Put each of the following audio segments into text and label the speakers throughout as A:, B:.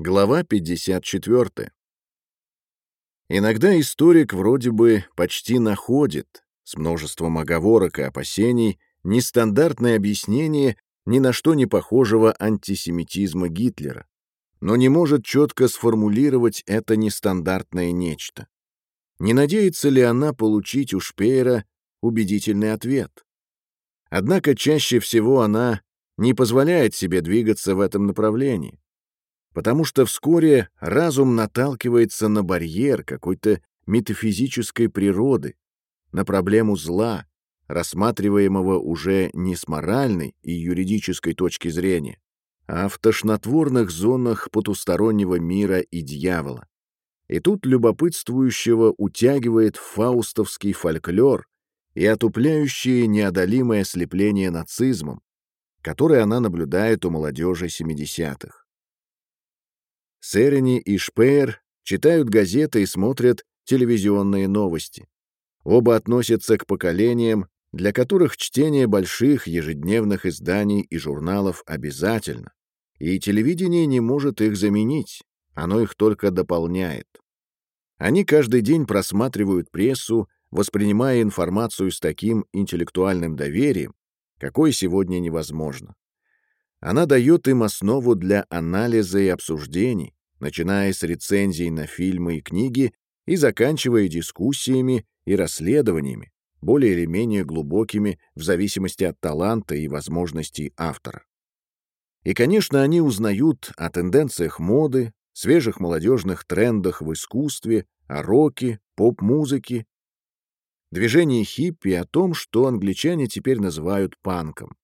A: Глава 54. Иногда историк вроде бы почти находит, с множеством оговорок и опасений, нестандартное объяснение ни на что не похожего антисемитизма Гитлера, но не может четко сформулировать это нестандартное нечто. Не надеется ли она получить у Шпеера убедительный ответ? Однако чаще всего она не позволяет себе двигаться в этом направлении потому что вскоре разум наталкивается на барьер какой-то метафизической природы, на проблему зла, рассматриваемого уже не с моральной и юридической точки зрения, а в тошнотворных зонах потустороннего мира и дьявола. И тут любопытствующего утягивает фаустовский фольклор и отупляющее неодолимое ослепление нацизмом, которое она наблюдает у молодежи 70-х. Серени и Шпеер читают газеты и смотрят телевизионные новости. Оба относятся к поколениям, для которых чтение больших ежедневных изданий и журналов обязательно, и телевидение не может их заменить, оно их только дополняет. Они каждый день просматривают прессу, воспринимая информацию с таким интеллектуальным доверием, какое сегодня невозможно. Она дает им основу для анализа и обсуждений, начиная с рецензий на фильмы и книги и заканчивая дискуссиями и расследованиями, более или менее глубокими в зависимости от таланта и возможностей автора. И, конечно, они узнают о тенденциях моды, свежих молодежных трендах в искусстве, о роке, поп-музыке, движении хиппи о том, что англичане теперь называют панком.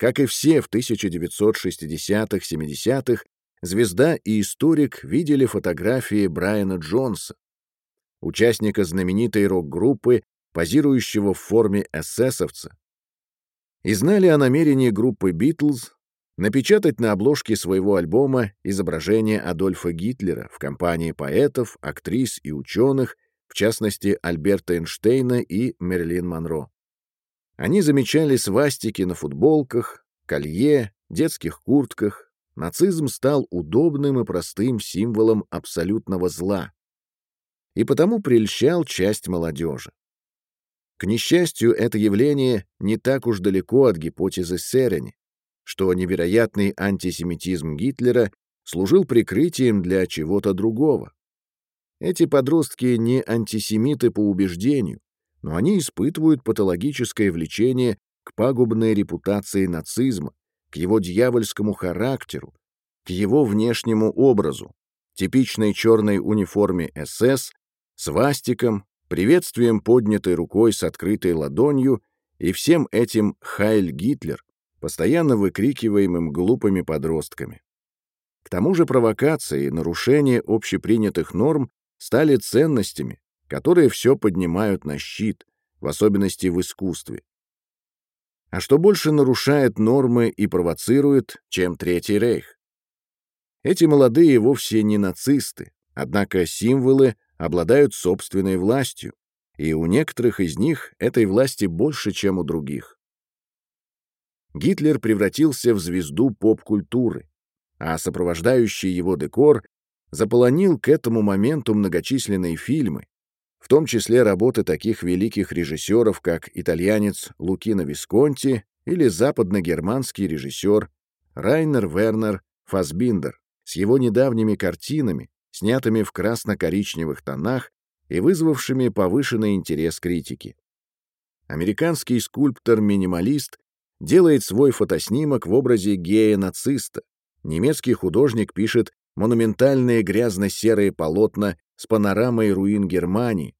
A: Как и все в 1960-70-х, звезда и историк видели фотографии Брайана Джонса, участника знаменитой рок-группы, позирующего в форме эсэсовца, и знали о намерении группы «Битлз» напечатать на обложке своего альбома изображение Адольфа Гитлера в компании поэтов, актрис и ученых, в частности Альберта Эйнштейна и Мерлин Монро. Они замечали свастики на футболках, колье, детских куртках. Нацизм стал удобным и простым символом абсолютного зла. И потому прельщал часть молодежи. К несчастью, это явление не так уж далеко от гипотезы Серени, что невероятный антисемитизм Гитлера служил прикрытием для чего-то другого. Эти подростки не антисемиты по убеждению, но они испытывают патологическое влечение к пагубной репутации нацизма, к его дьявольскому характеру, к его внешнему образу, типичной черной униформе СС, свастиком, приветствием поднятой рукой с открытой ладонью и всем этим «Хайль Гитлер», постоянно выкрикиваемым глупыми подростками. К тому же провокации и нарушения общепринятых норм стали ценностями, которые все поднимают на щит, в особенности в искусстве. А что больше нарушает нормы и провоцирует, чем Третий Рейх? Эти молодые вовсе не нацисты, однако символы обладают собственной властью, и у некоторых из них этой власти больше, чем у других. Гитлер превратился в звезду поп-культуры, а сопровождающий его декор заполонил к этому моменту многочисленные фильмы, в том числе работы таких великих режиссеров, как итальянец Лукино Висконти или западно-германский режиссер Райнер Вернер Фасбиндер с его недавними картинами, снятыми в красно-коричневых тонах и вызвавшими повышенный интерес критики. Американский скульптор-минималист делает свой фотоснимок в образе гея-нациста. Немецкий художник пишет монументальные грязно-серые полотна с панорамой руин Германии,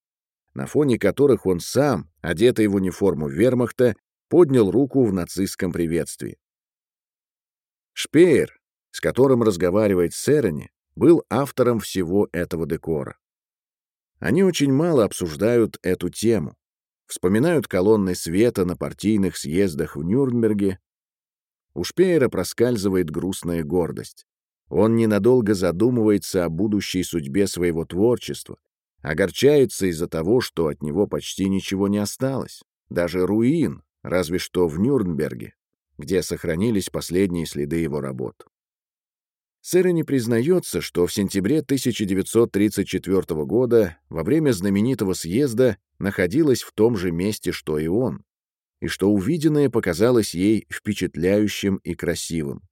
A: на фоне которых он сам, одетый в униформу вермахта, поднял руку в нацистском приветствии. Шпеер, с которым разговаривает Серени, был автором всего этого декора. Они очень мало обсуждают эту тему, вспоминают колонны света на партийных съездах в Нюрнберге. У Шпеера проскальзывает грустная гордость. Он ненадолго задумывается о будущей судьбе своего творчества, огорчается из-за того, что от него почти ничего не осталось, даже руин, разве что в Нюрнберге, где сохранились последние следы его работ. Сэра не признается, что в сентябре 1934 года во время знаменитого съезда находилась в том же месте, что и он, и что увиденное показалось ей впечатляющим и красивым.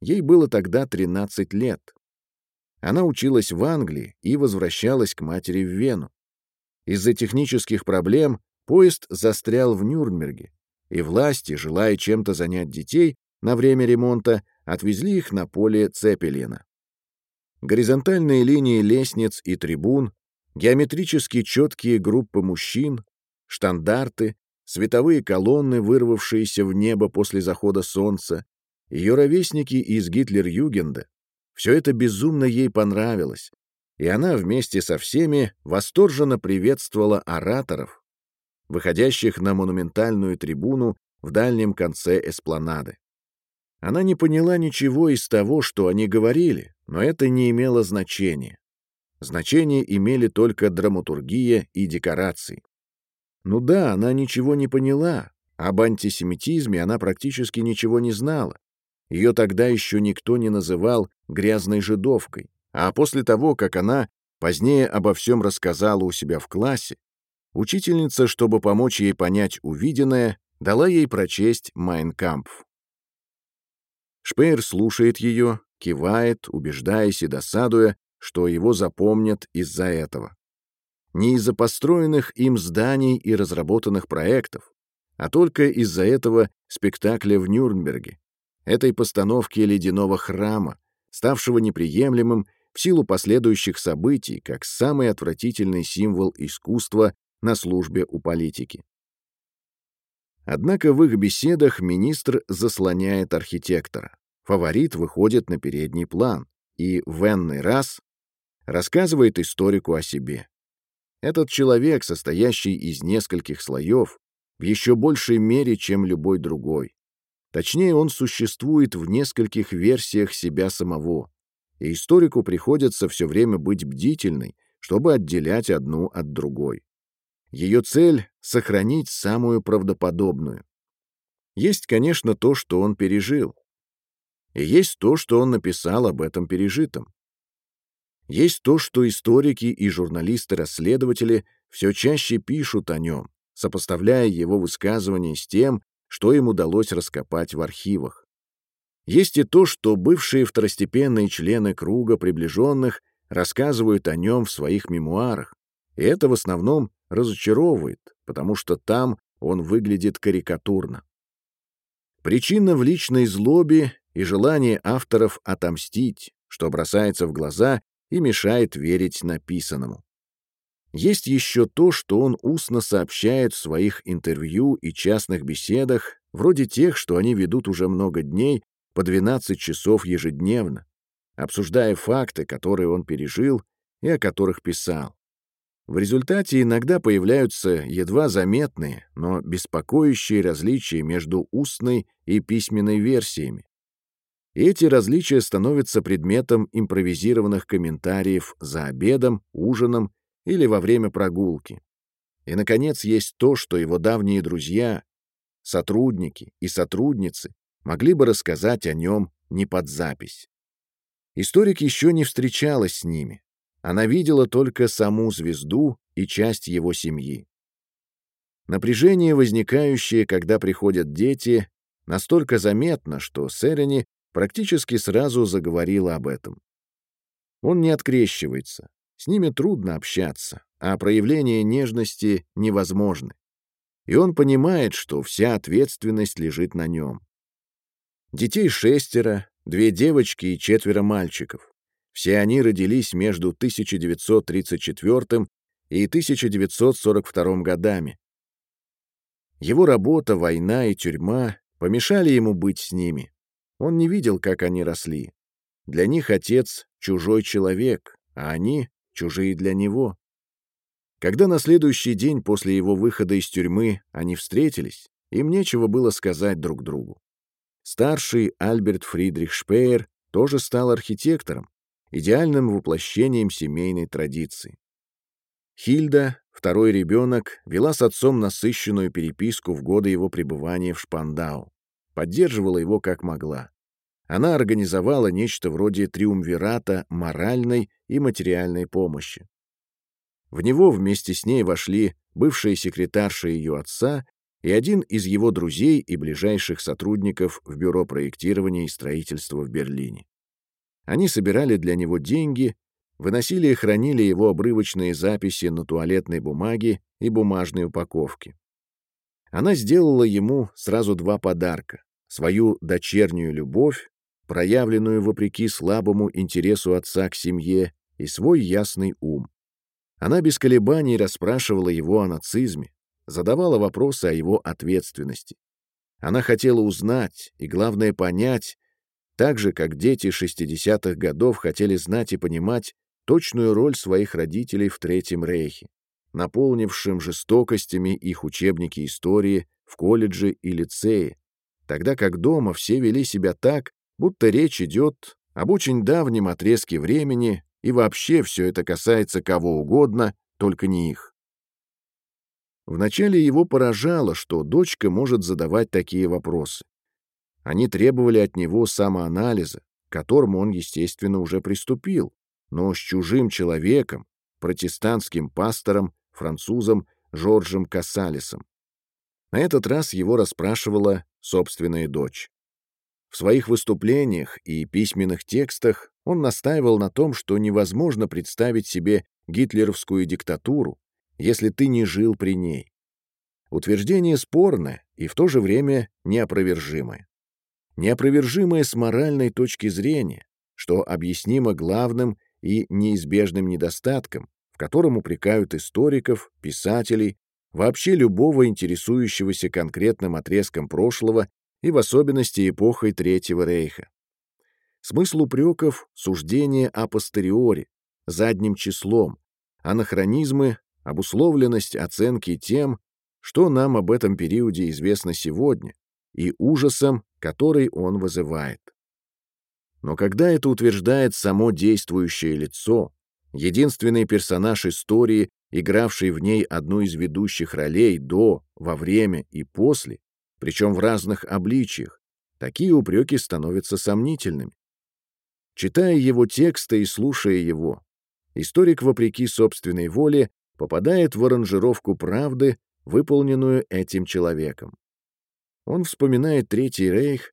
A: Ей было тогда 13 лет. Она училась в Англии и возвращалась к матери в Вену. Из-за технических проблем поезд застрял в Нюрнберге, и власти, желая чем-то занять детей на время ремонта, отвезли их на поле Цепелина. Горизонтальные линии лестниц и трибун, геометрически четкие группы мужчин, штандарты, световые колонны, вырвавшиеся в небо после захода солнца, ее ровесники из Гитлер-Югенда. Все это безумно ей понравилось, и она вместе со всеми восторженно приветствовала ораторов, выходящих на монументальную трибуну в дальнем конце эспланады. Она не поняла ничего из того, что они говорили, но это не имело значения. Значение имели только драматургия и декорации. Ну да, она ничего не поняла, об антисемитизме она практически ничего не знала. Ее тогда еще никто не называл «грязной жидовкой», а после того, как она позднее обо всем рассказала у себя в классе, учительница, чтобы помочь ей понять увиденное, дала ей прочесть «Майнкампф». Шпеер слушает ее, кивает, убеждаясь и досадуя, что его запомнят из-за этого. Не из-за построенных им зданий и разработанных проектов, а только из-за этого спектакля в Нюрнберге, этой постановки ледяного храма, ставшего неприемлемым в силу последующих событий как самый отвратительный символ искусства на службе у политики. Однако в их беседах министр заслоняет архитектора. Фаворит выходит на передний план и в энный раз рассказывает историку о себе. Этот человек, состоящий из нескольких слоев, в еще большей мере, чем любой другой. Точнее, он существует в нескольких версиях себя самого, и историку приходится все время быть бдительной, чтобы отделять одну от другой. Ее цель — сохранить самую правдоподобную. Есть, конечно, то, что он пережил. И есть то, что он написал об этом пережитом. Есть то, что историки и журналисты-расследователи все чаще пишут о нем, сопоставляя его высказывания с тем, что им удалось раскопать в архивах. Есть и то, что бывшие второстепенные члены круга приближенных рассказывают о нем в своих мемуарах, и это в основном разочаровывает, потому что там он выглядит карикатурно. Причина в личной злобе и желании авторов отомстить, что бросается в глаза и мешает верить написанному. Есть еще то, что он устно сообщает в своих интервью и частных беседах, вроде тех, что они ведут уже много дней по 12 часов ежедневно, обсуждая факты, которые он пережил и о которых писал. В результате иногда появляются едва заметные, но беспокоящие различия между устной и письменной версиями. Эти различия становятся предметом импровизированных комментариев за обедом, ужином или во время прогулки. И, наконец, есть то, что его давние друзья, сотрудники и сотрудницы могли бы рассказать о нем не под запись. Историк еще не встречалась с ними, она видела только саму звезду и часть его семьи. Напряжение, возникающее, когда приходят дети, настолько заметно, что Серени практически сразу заговорила об этом. Он не открещивается, с ними трудно общаться, а проявление нежности невозможны. И он понимает, что вся ответственность лежит на нем. Детей шестеро, две девочки и четверо мальчиков. Все они родились между 1934 и 1942 годами. Его работа, война и тюрьма помешали ему быть с ними. Он не видел, как они росли. Для них отец — чужой человек, а они — чужие для него. Когда на следующий день после его выхода из тюрьмы они встретились, им нечего было сказать друг другу. Старший Альберт Фридрих Шпеер тоже стал архитектором, идеальным воплощением семейной традиции. Хильда, второй ребенок, вела с отцом насыщенную переписку в годы его пребывания в Шпандау, поддерживала его как могла. Она организовала нечто вроде триумвирата моральной и материальной помощи. В него вместе с ней вошли бывшая секретарша ее отца и один из его друзей и ближайших сотрудников в бюро проектирования и строительства в Берлине. Они собирали для него деньги, выносили и хранили его обрывочные записи на туалетной бумаге и бумажной упаковке. Она сделала ему сразу два подарка — свою дочернюю любовь, проявленную вопреки слабому интересу отца к семье, и свой ясный ум. Она без колебаний расспрашивала его о нацизме, задавала вопросы о его ответственности. Она хотела узнать и, главное, понять, так же, как дети 60-х годов хотели знать и понимать точную роль своих родителей в Третьем Рейхе, наполнившим жестокостями их учебники истории в колледже и лицее, тогда как дома все вели себя так, будто речь идет об очень давнем отрезке времени, и вообще все это касается кого угодно, только не их. Вначале его поражало, что дочка может задавать такие вопросы. Они требовали от него самоанализа, к которому он, естественно, уже приступил, но с чужим человеком, протестантским пастором, французом Жоржем Кассалисом. На этот раз его расспрашивала собственная дочь. В своих выступлениях и письменных текстах он настаивал на том, что невозможно представить себе гитлеровскую диктатуру, если ты не жил при ней. Утверждение спорное и в то же время неопровержимое. Неопровержимое с моральной точки зрения, что объяснимо главным и неизбежным недостатком, в котором упрекают историков, писателей, вообще любого интересующегося конкретным отрезком прошлого и в особенности эпохой Третьего Рейха. Смысл упреков — суждение о постериоре, задним числом, анахронизмы, обусловленность оценки тем, что нам об этом периоде известно сегодня, и ужасом, который он вызывает. Но когда это утверждает само действующее лицо, единственный персонаж истории, игравший в ней одну из ведущих ролей до, во время и после, причем в разных обличиях, такие упреки становятся сомнительными. Читая его тексты и слушая его, историк, вопреки собственной воле, попадает в аранжировку правды, выполненную этим человеком. Он вспоминает Третий Рейх,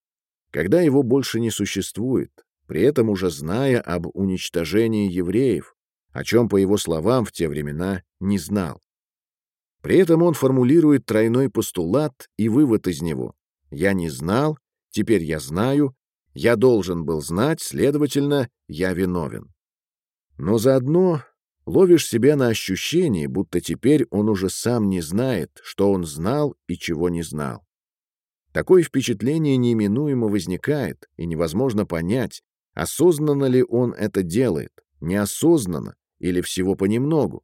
A: когда его больше не существует, при этом уже зная об уничтожении евреев, о чем, по его словам, в те времена не знал. При этом он формулирует тройной постулат и вывод из него. «Я не знал, теперь я знаю, я должен был знать, следовательно, я виновен». Но заодно ловишь себя на ощущении, будто теперь он уже сам не знает, что он знал и чего не знал. Такое впечатление неименуемо возникает, и невозможно понять, осознанно ли он это делает, неосознанно или всего понемногу.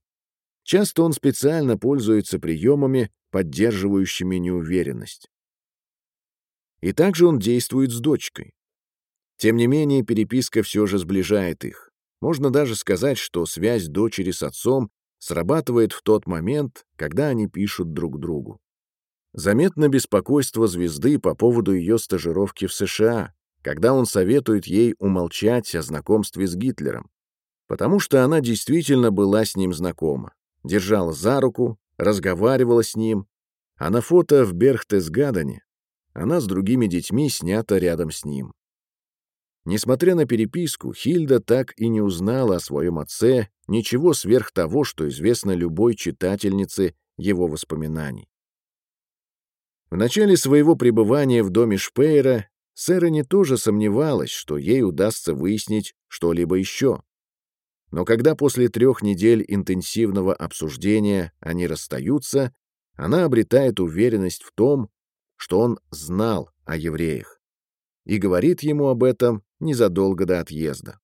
A: Часто он специально пользуется приемами, поддерживающими неуверенность. И также он действует с дочкой. Тем не менее, переписка все же сближает их. Можно даже сказать, что связь дочери с отцом срабатывает в тот момент, когда они пишут друг другу. Заметно беспокойство звезды по поводу ее стажировки в США, когда он советует ей умолчать о знакомстве с Гитлером, потому что она действительно была с ним знакома держала за руку, разговаривала с ним, а на фото в Берхтесгадене она с другими детьми снята рядом с ним. Несмотря на переписку, Хильда так и не узнала о своем отце ничего сверх того, что известно любой читательнице его воспоминаний. В начале своего пребывания в доме Шпейера Сэрони тоже сомневалась, что ей удастся выяснить что-либо еще. Но когда после трех недель интенсивного обсуждения они расстаются, она обретает уверенность в том, что он знал о евреях и говорит ему об этом незадолго до отъезда.